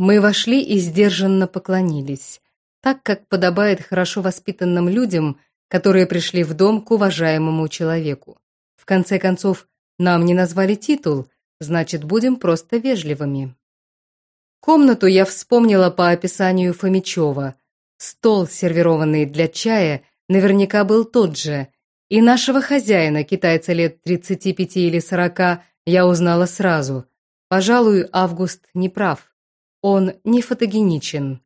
Мы вошли и сдержанно поклонились, так как подобает хорошо воспитанным людям, которые пришли в дом к уважаемому человеку. В конце концов, нам не назвали титул, значит, будем просто вежливыми. Комнату я вспомнила по описанию Фомичева. Стол, сервированный для чая, наверняка был тот же, и нашего хозяина, китайца лет 35 или 40, я узнала сразу. Пожалуй, Август не прав. Он не фотогеничен.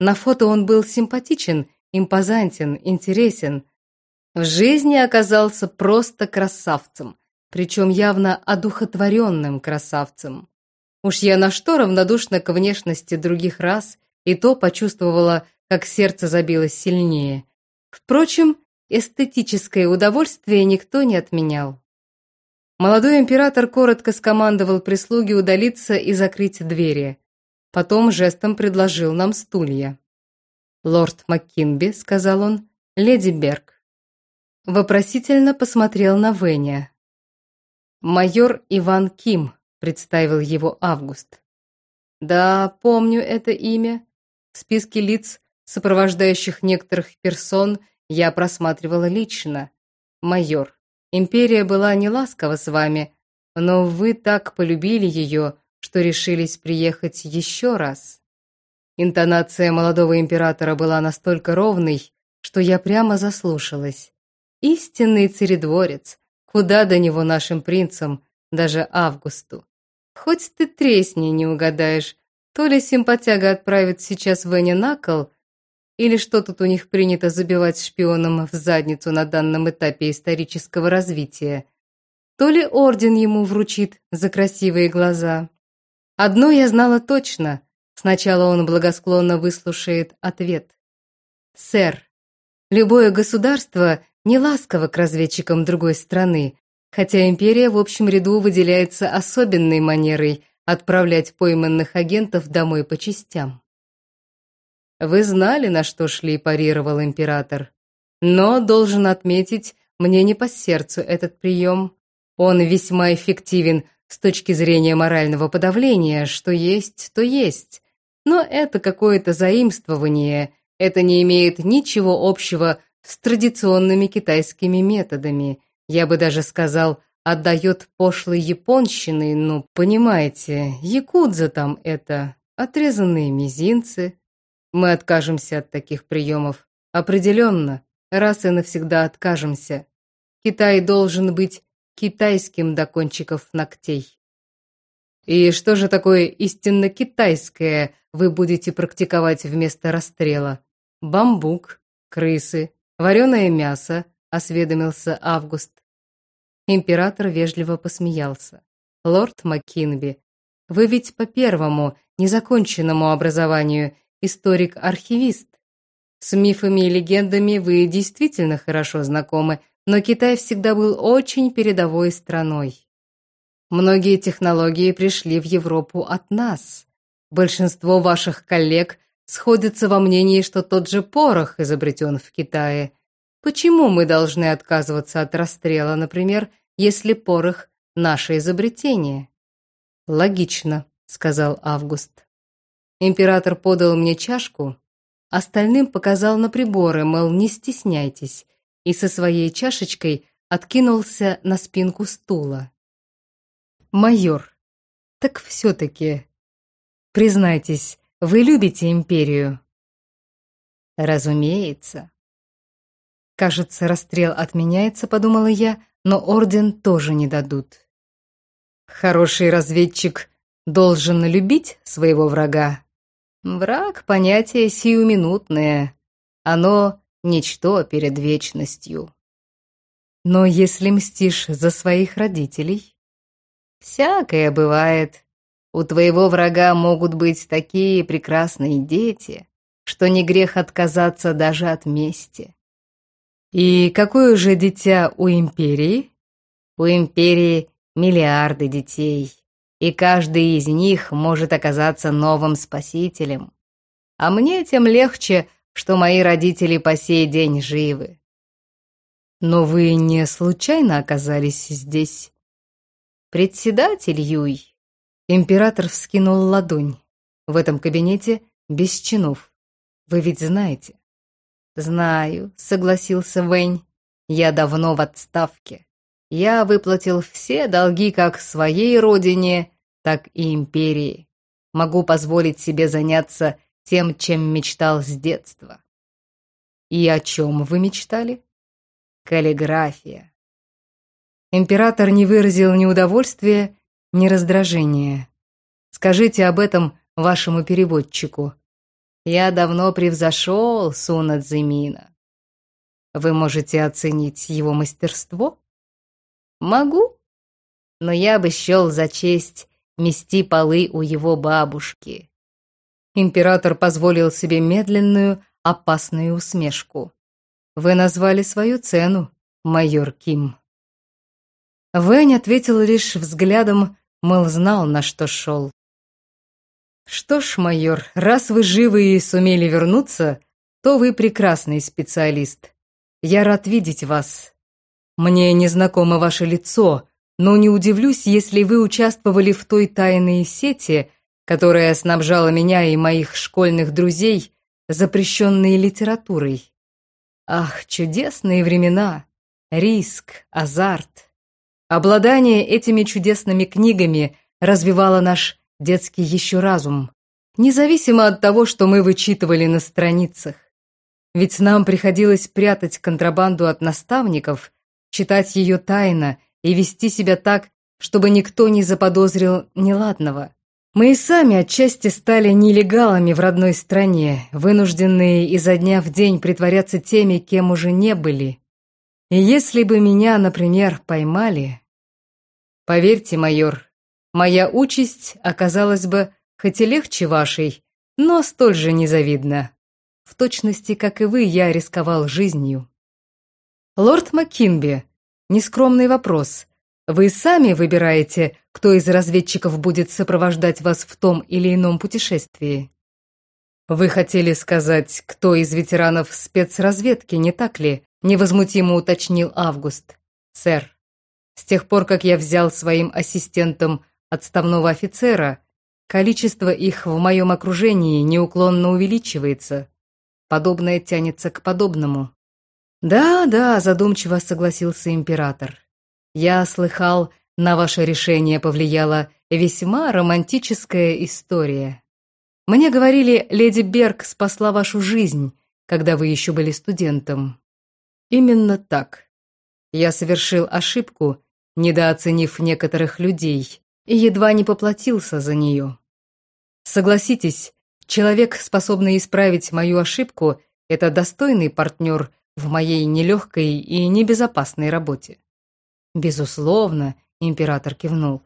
На фото он был симпатичен, импозантен, интересен. В жизни оказался просто красавцем, причем явно одухотворенным красавцем. Уж я на что равнодушна к внешности других рас, и то почувствовала, как сердце забилось сильнее. Впрочем, Эстетическое удовольствие никто не отменял. Молодой император коротко скомандовал прислуге удалиться и закрыть двери. Потом жестом предложил нам стулья. «Лорд Маккинби», — сказал он, — «леди Берг». Вопросительно посмотрел на Веня. «Майор Иван Ким», — представил его Август. «Да, помню это имя. В списке лиц, сопровождающих некоторых персон, — я просматривала лично. Майор, империя была не ласкова с вами, но вы так полюбили ее, что решились приехать еще раз. Интонация молодого императора была настолько ровной, что я прямо заслушалась. Истинный царедворец, куда до него нашим принцам, даже Августу. Хоть ты тресни не угадаешь, то ли симпатяга отправит сейчас Веня на кол, или что тут у них принято забивать шпионам в задницу на данном этапе исторического развития? То ли орден ему вручит за красивые глаза? Одно я знала точно. Сначала он благосклонно выслушает ответ. «Сэр, любое государство не ласково к разведчикам другой страны, хотя империя в общем ряду выделяется особенной манерой отправлять пойманных агентов домой по частям. Вы знали, на что шли, парировал император. Но, должен отметить, мне не по сердцу этот прием. Он весьма эффективен с точки зрения морального подавления, что есть, то есть. Но это какое-то заимствование, это не имеет ничего общего с традиционными китайскими методами. Я бы даже сказал, отдает пошлой японщиной, ну, понимаете, якудза там это, отрезанные мизинцы, мы откажемся от таких приемов. Определенно, раз и навсегда откажемся. Китай должен быть китайским до кончиков ногтей. И что же такое истинно китайское вы будете практиковать вместо расстрела? Бамбук, крысы, вареное мясо, осведомился Август. Император вежливо посмеялся. Лорд Маккинби, вы ведь по первому, незаконченному образованию историк-архивист. С мифами и легендами вы действительно хорошо знакомы, но Китай всегда был очень передовой страной. Многие технологии пришли в Европу от нас. Большинство ваших коллег сходятся во мнении, что тот же порох изобретен в Китае. Почему мы должны отказываться от расстрела, например, если порох – наше изобретение? Логично, сказал Август. Император подал мне чашку, остальным показал на приборы, мол, не стесняйтесь, и со своей чашечкой откинулся на спинку стула. «Майор, так все-таки, признайтесь, вы любите империю?» «Разумеется». «Кажется, расстрел отменяется», — подумала я, но орден тоже не дадут. «Хороший разведчик должен любить своего врага», Враг — понятие сиюминутное. Оно — ничто перед вечностью. Но если мстишь за своих родителей? Всякое бывает. У твоего врага могут быть такие прекрасные дети, что не грех отказаться даже от мести. И какое же дитя у империи? У империи миллиарды детей и каждый из них может оказаться новым спасителем. А мне тем легче, что мои родители по сей день живы. Но вы не случайно оказались здесь? Председатель Юй. Император вскинул ладонь. В этом кабинете без чинов. Вы ведь знаете?» «Знаю», — согласился Вэнь. «Я давно в отставке. Я выплатил все долги как своей родине, так и империи. Могу позволить себе заняться тем, чем мечтал с детства». «И о чем вы мечтали?» «Каллиграфия». Император не выразил ни удовольствия, ни раздражения. «Скажите об этом вашему переводчику», я давно превзошел Суна Цзимина. Вы можете оценить его мастерство? Могу, но я бы счел за честь мести полы у его бабушки. Император позволил себе медленную, опасную усмешку. Вы назвали свою цену, майор Ким. Вэнь ответил лишь взглядом, мол, знал, на что шел. «Что ж, майор, раз вы живы и сумели вернуться, то вы прекрасный специалист. Я рад видеть вас. Мне незнакомо ваше лицо, но не удивлюсь, если вы участвовали в той тайной сети, которая снабжала меня и моих школьных друзей запрещенной литературой. Ах, чудесные времена! Риск, азарт. Обладание этими чудесными книгами развивало наш детский еще разум, независимо от того, что мы вычитывали на страницах. Ведь нам приходилось прятать контрабанду от наставников, читать ее тайно и вести себя так, чтобы никто не заподозрил неладного. Мы и сами отчасти стали нелегалами в родной стране, вынужденные изо дня в день притворяться теми, кем уже не были. И если бы меня, например, поймали... Поверьте, майор, Моя участь оказалась бы хоть и легче вашей, но столь же незавидна. В точности, как и вы, я рисковал жизнью. Лорд Маккинби, нескромный вопрос. Вы сами выбираете, кто из разведчиков будет сопровождать вас в том или ином путешествии? Вы хотели сказать, кто из ветеранов спецразведки, не так ли? Невозмутимо уточнил Август. Сэр, с тех пор, как я взял своим ассистентом отставного офицера, количество их в моем окружении неуклонно увеличивается. Подобное тянется к подобному. «Да, да», — задумчиво согласился император. «Я слыхал, на ваше решение повлияла весьма романтическая история. Мне говорили, леди Берг спасла вашу жизнь, когда вы еще были студентом. Именно так. Я совершил ошибку, недооценив некоторых людей, и едва не поплатился за нее. Согласитесь, человек, способный исправить мою ошибку, это достойный партнер в моей нелегкой и небезопасной работе. Безусловно, император кивнул.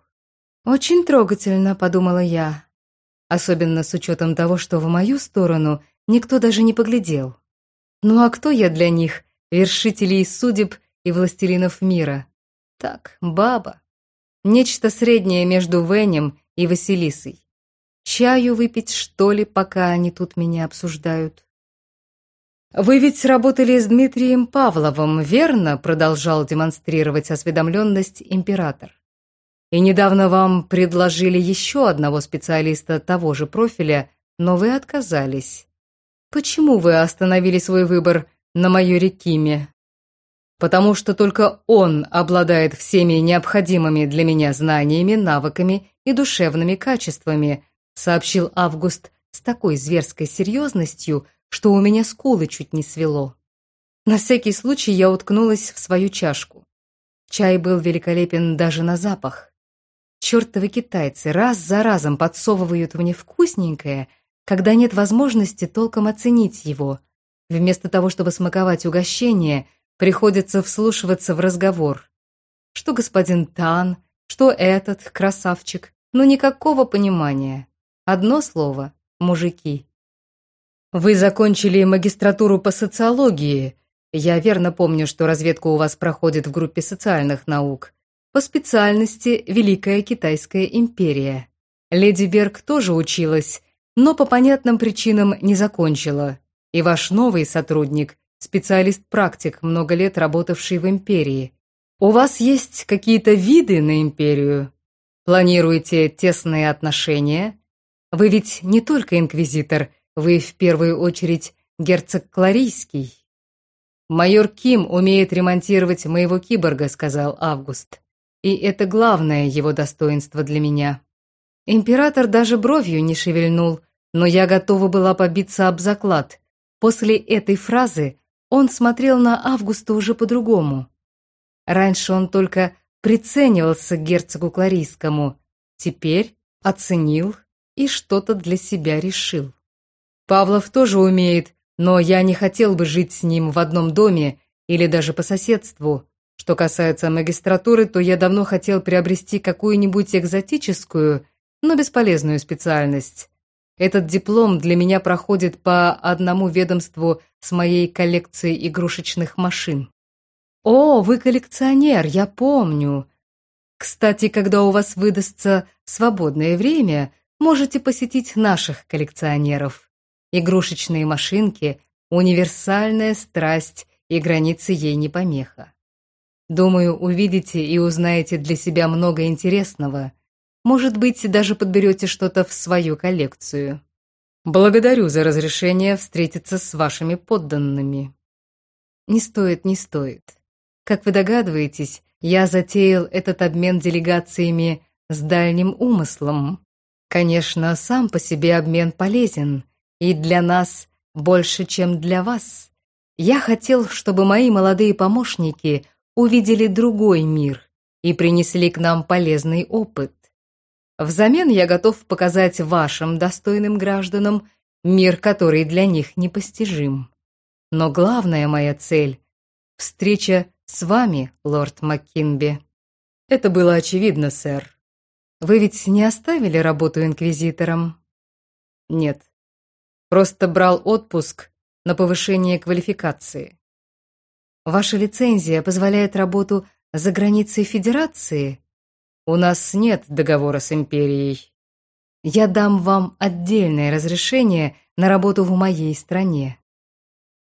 Очень трогательно, подумала я, особенно с учетом того, что в мою сторону никто даже не поглядел. Ну а кто я для них, вершителей судеб и властелинов мира? Так, баба. Нечто среднее между Венем и Василисой. Чаю выпить, что ли, пока они тут меня обсуждают? «Вы ведь работали с Дмитрием Павловым, верно?» продолжал демонстрировать осведомленность император. «И недавно вам предложили еще одного специалиста того же профиля, но вы отказались. Почему вы остановили свой выбор на майоре Киме?» потому что только он обладает всеми необходимыми для меня знаниями, навыками и душевными качествами, сообщил Август с такой зверской серьезностью, что у меня скулы чуть не свело. На всякий случай я уткнулась в свою чашку. Чай был великолепен даже на запах. Чертовы китайцы раз за разом подсовывают мне вкусненькое, когда нет возможности толком оценить его. Вместо того, чтобы смаковать угощение – Приходится вслушиваться в разговор. Что господин Тан, что этот красавчик. Ну, никакого понимания. Одно слово – мужики. Вы закончили магистратуру по социологии. Я верно помню, что разведка у вас проходит в группе социальных наук. По специальности Великая Китайская империя. Леди Берг тоже училась, но по понятным причинам не закончила. И ваш новый сотрудник специалист-практик, много лет работавший в империи. У вас есть какие-то виды на империю? Планируете тесные отношения? Вы ведь не только инквизитор, вы в первую очередь герцог Кларийский. Майор Ким умеет ремонтировать моего киборга, сказал Август. И это главное его достоинство для меня. Император даже бровью не шевельнул, но я готова была побиться об заклад. После этой фразы он смотрел на Августа уже по-другому. Раньше он только приценивался к герцогу Кларийскому, теперь оценил и что-то для себя решил. Павлов тоже умеет, но я не хотел бы жить с ним в одном доме или даже по соседству. Что касается магистратуры, то я давно хотел приобрести какую-нибудь экзотическую, но бесполезную специальность. Этот диплом для меня проходит по одному ведомству с моей коллекцией игрушечных машин. О, вы коллекционер, я помню. Кстати, когда у вас выдастся свободное время, можете посетить наших коллекционеров. Игрушечные машинки — универсальная страсть, и границы ей не помеха. Думаю, увидите и узнаете для себя много интересного. Может быть, даже подберете что-то в свою коллекцию. Благодарю за разрешение встретиться с вашими подданными. Не стоит, не стоит. Как вы догадываетесь, я затеял этот обмен делегациями с дальним умыслом. Конечно, сам по себе обмен полезен, и для нас больше, чем для вас. Я хотел, чтобы мои молодые помощники увидели другой мир и принесли к нам полезный опыт. Взамен я готов показать вашим достойным гражданам мир, который для них непостижим. Но главная моя цель — встреча с вами, лорд Маккинби. Это было очевидно, сэр. Вы ведь не оставили работу инквизитором? Нет. Просто брал отпуск на повышение квалификации. Ваша лицензия позволяет работу за границей Федерации? У нас нет договора с Империей. Я дам вам отдельное разрешение на работу в моей стране.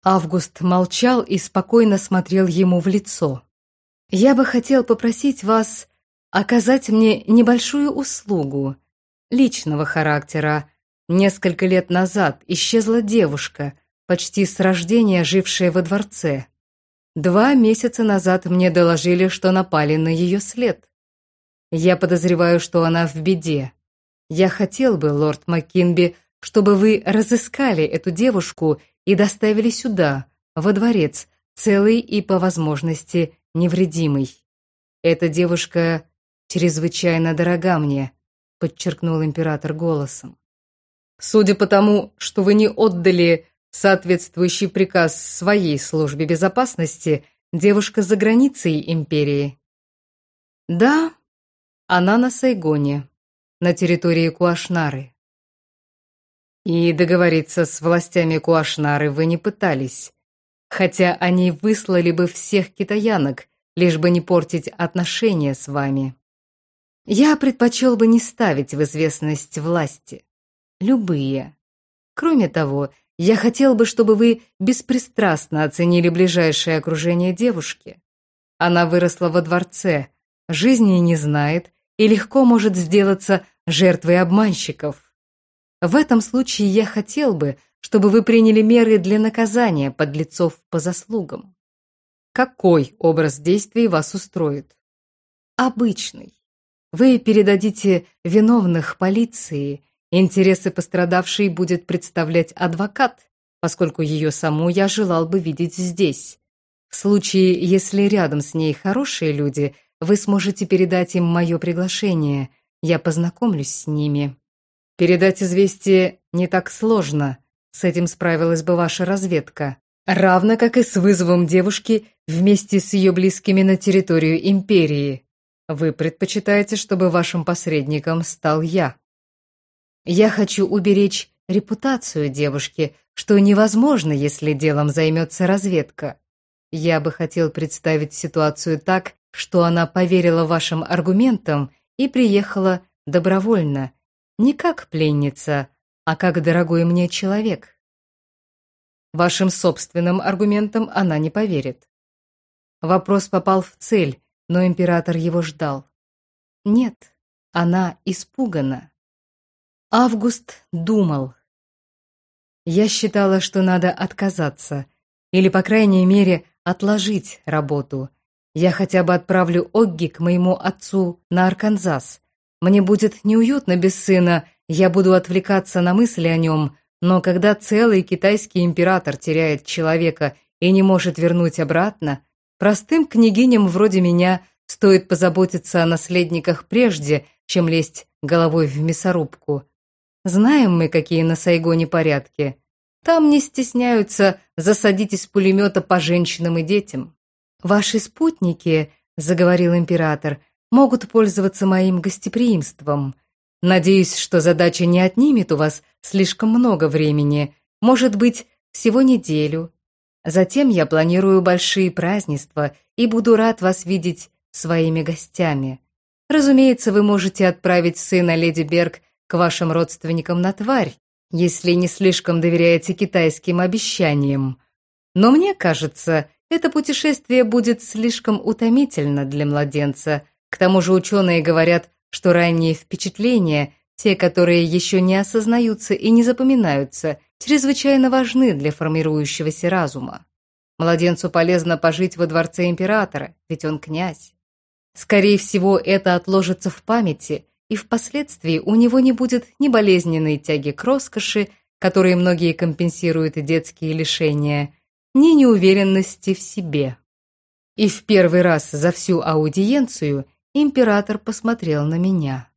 Август молчал и спокойно смотрел ему в лицо. Я бы хотел попросить вас оказать мне небольшую услугу личного характера. Несколько лет назад исчезла девушка, почти с рождения жившая во дворце. Два месяца назад мне доложили, что напали на ее след. Я подозреваю, что она в беде. Я хотел бы, лорд Маккинби, чтобы вы разыскали эту девушку и доставили сюда, во дворец, целый и, по возможности, невредимый. Эта девушка чрезвычайно дорога мне, подчеркнул император голосом. Судя по тому, что вы не отдали соответствующий приказ своей службе безопасности девушка за границей империи. Да, она на Сайгоне, на территории Куашнары. И договориться с властями Куашнары вы не пытались, хотя они выслали бы всех китаянок, лишь бы не портить отношения с вами. Я предпочел бы не ставить в известность власти. Любые. Кроме того, я хотел бы, чтобы вы беспристрастно оценили ближайшее окружение девушки. Она выросла во дворце, жизни не знает и легко может сделаться жертвой обманщиков. В этом случае я хотел бы, чтобы вы приняли меры для наказания подлецов по заслугам. Какой образ действий вас устроит? Обычный. Вы передадите виновных полиции Интересы пострадавшей будет представлять адвокат, поскольку ее саму я желал бы видеть здесь. В случае, если рядом с ней хорошие люди, вы сможете передать им мое приглашение. Я познакомлюсь с ними. Передать известие не так сложно. С этим справилась бы ваша разведка. Равно как и с вызовом девушки вместе с ее близкими на территорию империи. Вы предпочитаете, чтобы вашим посредником стал я. Я хочу уберечь репутацию девушки, что невозможно, если делом займется разведка. Я бы хотел представить ситуацию так, что она поверила вашим аргументам и приехала добровольно, не как пленница, а как дорогой мне человек. Вашим собственным аргументам она не поверит. Вопрос попал в цель, но император его ждал. Нет, она испугана. Август думал. Я считала, что надо отказаться, или, по крайней мере, отложить работу. Я хотя бы отправлю Огги к моему отцу на Арканзас. Мне будет неуютно без сына, я буду отвлекаться на мысли о нем, но когда целый китайский император теряет человека и не может вернуть обратно, простым княгиням вроде меня стоит позаботиться о наследниках прежде, чем лезть головой в мясорубку. Знаем мы, какие на Сайгоне порядки. Там не стесняются засадить из пулемета по женщинам и детям. Ваши спутники, заговорил император, могут пользоваться моим гостеприимством. Надеюсь, что задача не отнимет у вас слишком много времени, может быть, всего неделю. Затем я планирую большие празднества и буду рад вас видеть своими гостями. Разумеется, вы можете отправить сына леди Берг к вашим родственникам на тварь, если не слишком доверяете китайским обещаниям. Но мне кажется, это путешествие будет слишком утомительно для младенца. К тому же ученые говорят, что ранние впечатления, те, которые еще не осознаются и не запоминаются, чрезвычайно важны для формирующегося разума. Младенцу полезно пожить во дворце императора, ведь он князь. Скорее всего, это отложится в памяти, и впоследствии у него не будет ни болезненной тяги к роскоши, которые многие компенсируют детские лишения, ни неуверенности в себе. И в первый раз за всю аудиенцию император посмотрел на меня.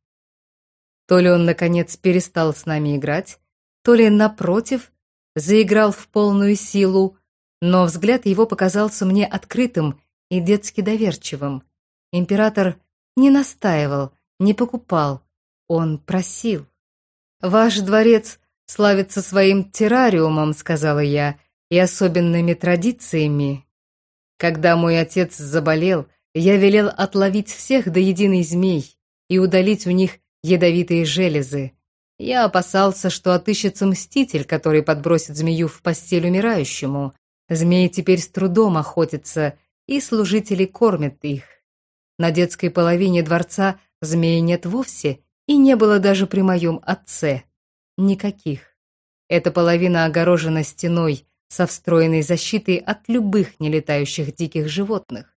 То ли он, наконец, перестал с нами играть, то ли, напротив, заиграл в полную силу, но взгляд его показался мне открытым и детски доверчивым. Император не настаивал, не покупал, он просил. «Ваш дворец славится своим террариумом», — сказала я, «и особенными традициями. Когда мой отец заболел, я велел отловить всех до единой змей и удалить у них ядовитые железы. Я опасался, что отыщется мститель, который подбросит змею в постель умирающему. Змеи теперь с трудом охотятся, и служители кормят их. На детской половине дворца Змеи нет вовсе, и не было даже при моем отце. Никаких. Эта половина огорожена стеной со встроенной защитой от любых нелетающих диких животных.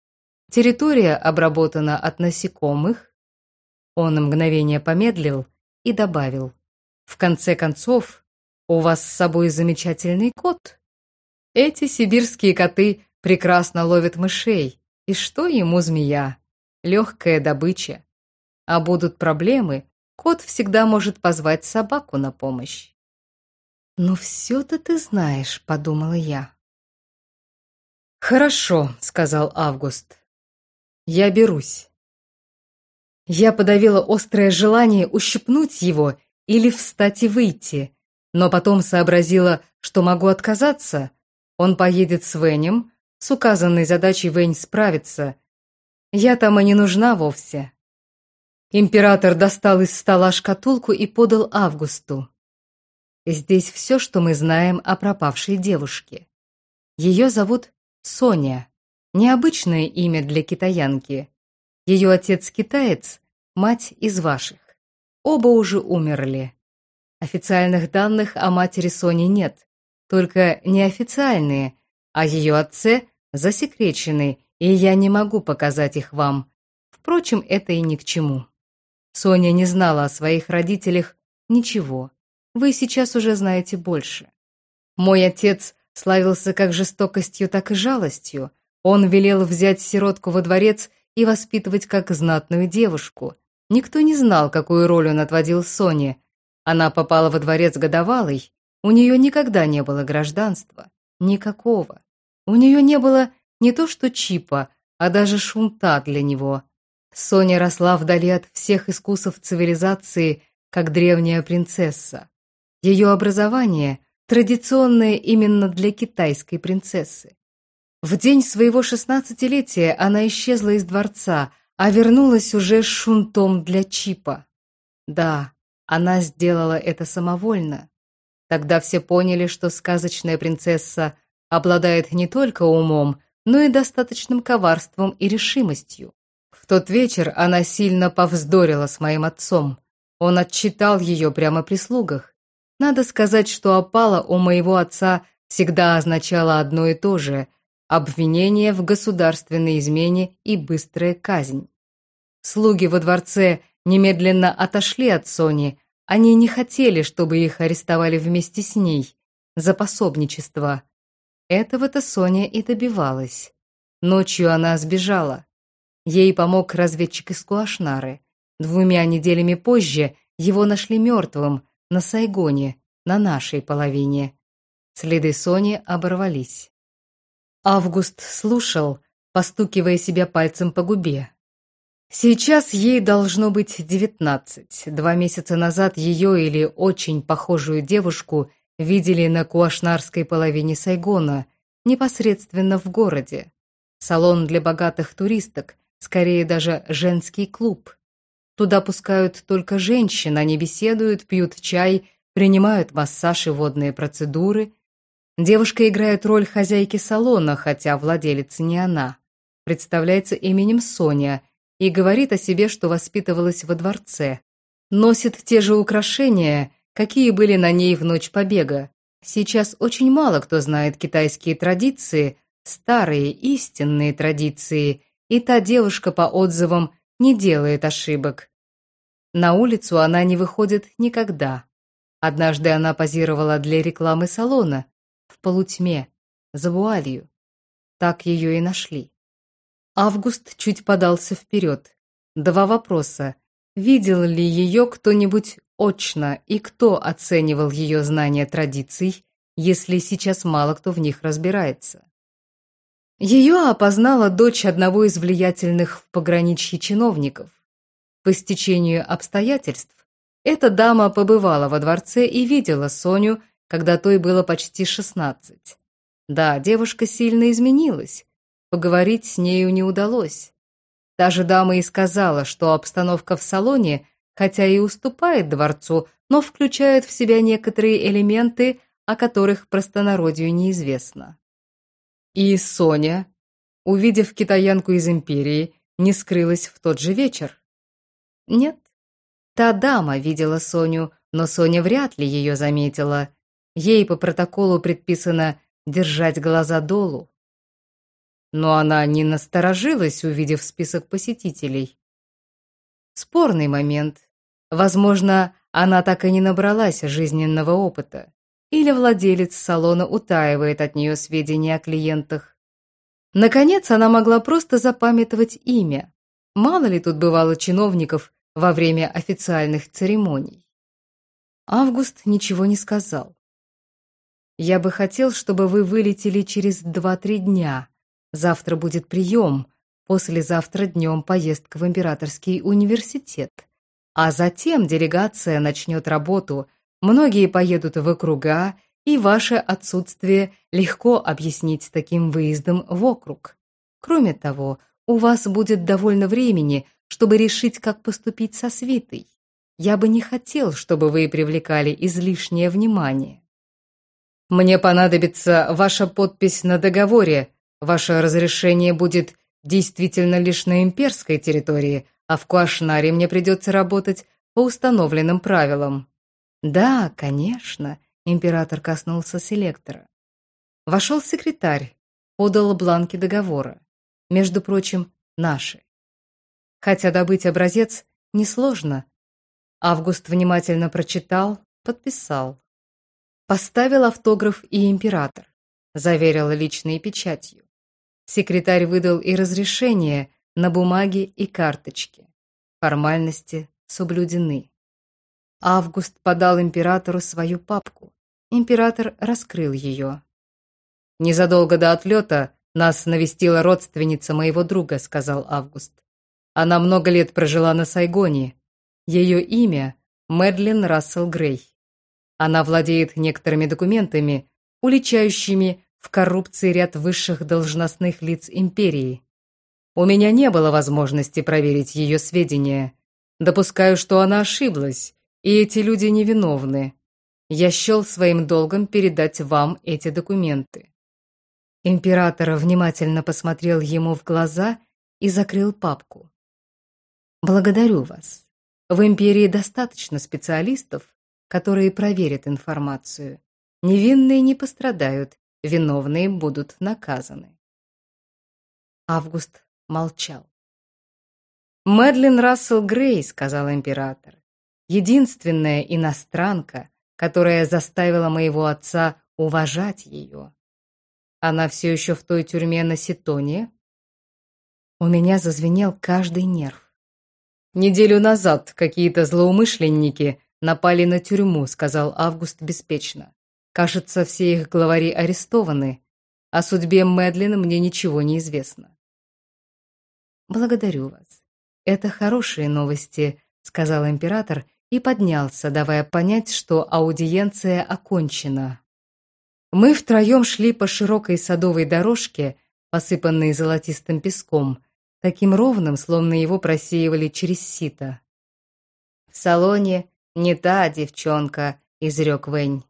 Территория обработана от насекомых. Он мгновение помедлил и добавил. В конце концов, у вас с собой замечательный кот. Эти сибирские коты прекрасно ловят мышей. И что ему змея? Легкая добыча. А будут проблемы, кот всегда может позвать собаку на помощь. «Ну все-то ты знаешь», — подумала я. «Хорошо», — сказал Август. «Я берусь». Я подавила острое желание ущипнуть его или встать и выйти, но потом сообразила, что могу отказаться. Он поедет с Венем, с указанной задачей Вень справится. Я там и не нужна вовсе. Император достал из стола шкатулку и подал Августу. Здесь все, что мы знаем о пропавшей девушке. Ее зовут Соня. Необычное имя для китаянки. Ее отец китаец, мать из ваших. Оба уже умерли. Официальных данных о матери Сони нет, только неофициальные, а ее отце засекречены, и я не могу показать их вам. Впрочем, это и ни к чему. Соня не знала о своих родителях ничего. Вы сейчас уже знаете больше. Мой отец славился как жестокостью, так и жалостью. Он велел взять сиротку во дворец и воспитывать как знатную девушку. Никто не знал, какую роль он отводил Соне. Она попала во дворец годовалой. У нее никогда не было гражданства. Никакого. У нее не было не то что чипа, а даже шунта для него. Соня росла вдали от всех искусов цивилизации, как древняя принцесса. Ее образование традиционное именно для китайской принцессы. В день своего шестнадцатилетия она исчезла из дворца, а вернулась уже с шунтом для чипа. Да, она сделала это самовольно. Тогда все поняли, что сказочная принцесса обладает не только умом, но и достаточным коварством и решимостью. В тот вечер она сильно повздорила с моим отцом. Он отчитал ее прямо при слугах. Надо сказать, что опала у моего отца всегда означала одно и то же – обвинение в государственной измене и быстрая казнь. Слуги во дворце немедленно отошли от Сони, они не хотели, чтобы их арестовали вместе с ней за пособничество. Этого-то Соня и добивалась. Ночью она сбежала. Ей помог разведчик из Куашнары. Двумя неделями позже его нашли мертвым на Сайгоне, на нашей половине. Следы Сони оборвались. Август слушал, постукивая себя пальцем по губе. Сейчас ей должно быть девятнадцать. Два месяца назад ее или очень похожую девушку видели на Куашнарской половине Сайгона, непосредственно в городе. Салон для богатых туристок, скорее даже женский клуб. Туда пускают только женщин, они беседуют, пьют чай, принимают массаж и водные процедуры. Девушка играет роль хозяйки салона, хотя владелица не она. Представляется именем Соня – и говорит о себе, что воспитывалась во дворце. Носит те же украшения, какие были на ней в ночь побега. Сейчас очень мало кто знает китайские традиции, старые истинные традиции, и та девушка по отзывам не делает ошибок. На улицу она не выходит никогда. Однажды она позировала для рекламы салона в полутьме, за вуалью. Так ее и нашли. Август чуть подался вперед. Два вопроса. Видел ли ее кто-нибудь очно и кто оценивал ее знания традиций, если сейчас мало кто в них разбирается? Ее опознала дочь одного из влиятельных в пограничье чиновников. По стечению обстоятельств эта дама побывала во дворце и видела Соню, когда той было почти шестнадцать. Да, девушка сильно изменилась, Поговорить с нею не удалось. Та же дама и сказала, что обстановка в салоне, хотя и уступает дворцу, но включает в себя некоторые элементы, о которых простонародью неизвестно. И Соня, увидев китаянку из империи, не скрылась в тот же вечер. Нет, та дама видела Соню, но Соня вряд ли ее заметила. Ей по протоколу предписано держать глаза долу но она не насторожилась, увидев список посетителей. Спорный момент. Возможно, она так и не набралась жизненного опыта. Или владелец салона утаивает от нее сведения о клиентах. Наконец, она могла просто запамятовать имя. Мало ли тут бывало чиновников во время официальных церемоний. Август ничего не сказал. «Я бы хотел, чтобы вы вылетели через два-три дня», Завтра будет прием, послезавтра днем поездка в Императорский университет. А затем делегация начнет работу, многие поедут в округа, и ваше отсутствие легко объяснить таким выездом в округ. Кроме того, у вас будет довольно времени, чтобы решить, как поступить со свитой. Я бы не хотел, чтобы вы привлекали излишнее внимание. Мне понадобится ваша подпись на договоре, Ваше разрешение будет действительно лишь на имперской территории, а в Куашнаре мне придется работать по установленным правилам». «Да, конечно», — император коснулся селектора. Вошел секретарь, подал бланки договора. Между прочим, наши. Хотя добыть образец несложно. Август внимательно прочитал, подписал. Поставил автограф и император. Заверил личной печатью. Секретарь выдал и разрешение на бумаге и карточке. Формальности соблюдены. Август подал императору свою папку. Император раскрыл ее. «Незадолго до отлета нас навестила родственница моего друга», — сказал Август. «Она много лет прожила на Сайгоне. Ее имя — Мэдлин Рассел Грей. Она владеет некоторыми документами, уличающими в коррупции ряд высших должностных лиц империи. У меня не было возможности проверить ее сведения. Допускаю, что она ошиблась, и эти люди невиновны. Я счел своим долгом передать вам эти документы». Император внимательно посмотрел ему в глаза и закрыл папку. «Благодарю вас. В империи достаточно специалистов, которые проверят информацию. Невинные не пострадают, виновные будут наказаны. Август молчал. «Мэдлин Рассел Грей», — сказал император, — «единственная иностранка, которая заставила моего отца уважать ее. Она все еще в той тюрьме на Ситоне?» У меня зазвенел каждый нерв. «Неделю назад какие-то злоумышленники напали на тюрьму», — сказал Август беспечно. «Кажется, все их главари арестованы. О судьбе Мэдлин мне ничего не известно». «Благодарю вас. Это хорошие новости», — сказал император и поднялся, давая понять, что аудиенция окончена. Мы втроем шли по широкой садовой дорожке, посыпанной золотистым песком, таким ровным, словно его просеивали через сито. В салоне не та девчонка, изрек Вэнь.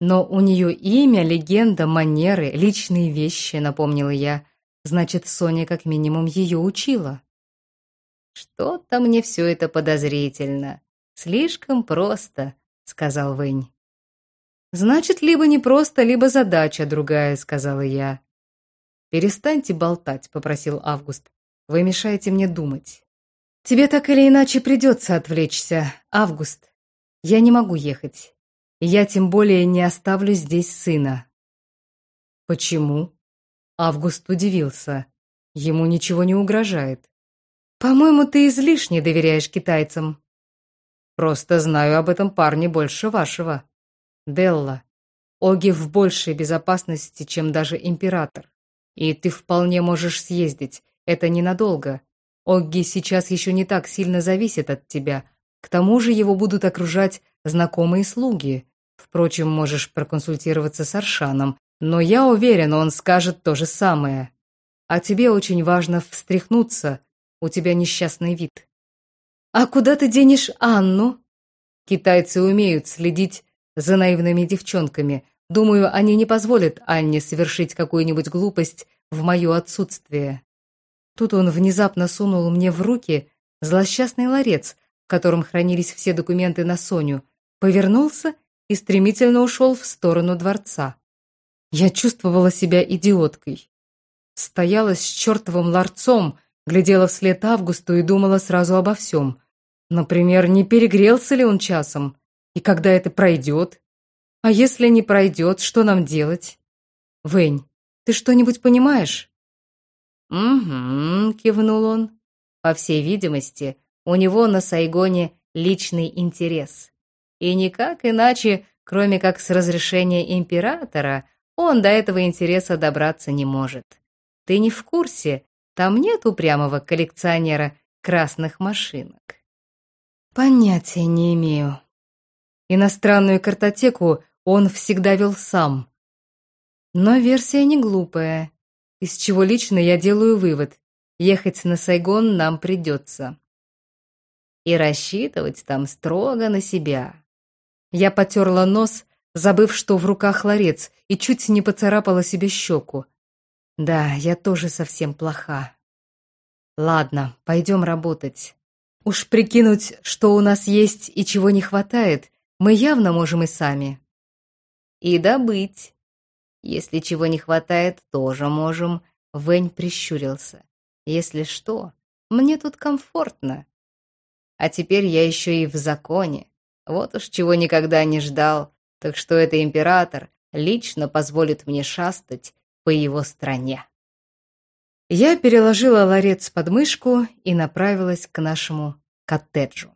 Но у нее имя, легенда, манеры, личные вещи, напомнила я. Значит, Соня как минимум ее учила. «Что-то мне все это подозрительно. Слишком просто», — сказал Вэнь. «Значит, либо не просто, либо задача другая», — сказала я. «Перестаньте болтать», — попросил Август. «Вы мешаете мне думать». «Тебе так или иначе придется отвлечься, Август. Я не могу ехать. Я тем более не оставлю здесь сына». «Почему?» Август удивился. Ему ничего не угрожает. «По-моему, ты излишне доверяешь китайцам». «Просто знаю об этом парне больше вашего». «Делла, Оги в большей безопасности, чем даже император. И ты вполне можешь съездить. Это ненадолго. Огги сейчас еще не так сильно зависит от тебя. К тому же его будут окружать знакомые слуги. Впрочем, можешь проконсультироваться с Аршаном, но я уверен, он скажет то же самое. А тебе очень важно встряхнуться, у тебя несчастный вид. А куда ты денешь Анну? Китайцы умеют следить за наивными девчонками. Думаю, они не позволят Анне совершить какую-нибудь глупость в мое отсутствие. Тут он внезапно сунул мне в руки злосчастный ларец, в котором хранились все документы на Соню, повернулся и стремительно ушел в сторону дворца. Я чувствовала себя идиоткой. Стояла с чертовым ларцом, Глядела вслед Августу и думала сразу обо всем. Например, не перегрелся ли он часом? И когда это пройдет? А если не пройдет, что нам делать? Вэнь, ты что-нибудь понимаешь? «Угу», — кивнул он. По всей видимости, у него на Сайгоне личный интерес. И никак иначе, кроме как с разрешения императора, он до этого интереса добраться не может. Ты не в курсе, там нет упрямого коллекционера красных машинок. Понятия не имею. Иностранную картотеку он всегда вел сам. Но версия не глупая, из чего лично я делаю вывод. Ехать на Сайгон нам придется. И рассчитывать там строго на себя. Я потерла нос, забыв, что в руках ларец, и чуть не поцарапала себе щеку. Да, я тоже совсем плоха. Ладно, пойдем работать. Уж прикинуть, что у нас есть и чего не хватает, мы явно можем и сами. И добыть. Если чего не хватает, тоже можем. Вэнь прищурился. Если что, мне тут комфортно. А теперь я еще и в законе. Вот уж чего никогда не ждал. Так что это император лично позволит мне шастать по его стране. Я переложила ларец под мышку и направилась к нашему коттеджу.